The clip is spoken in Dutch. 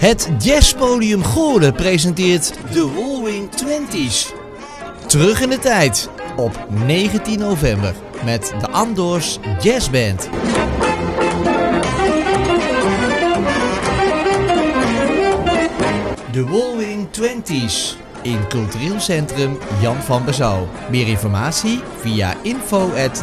Het Jazzpodium Goren presenteert de Wallwing Twenties. Terug in de tijd op 19 november met de Andors Jazzband. De Wallwing Twenties in Cultureel Centrum Jan van Bezouw. Meer informatie via info at